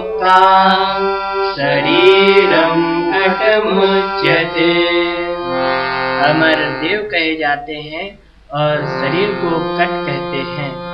प्रोक्ता शरीरम अटमुच्यते। अमर देव कहे जाते हैं और शरीर को कट कहते हैं।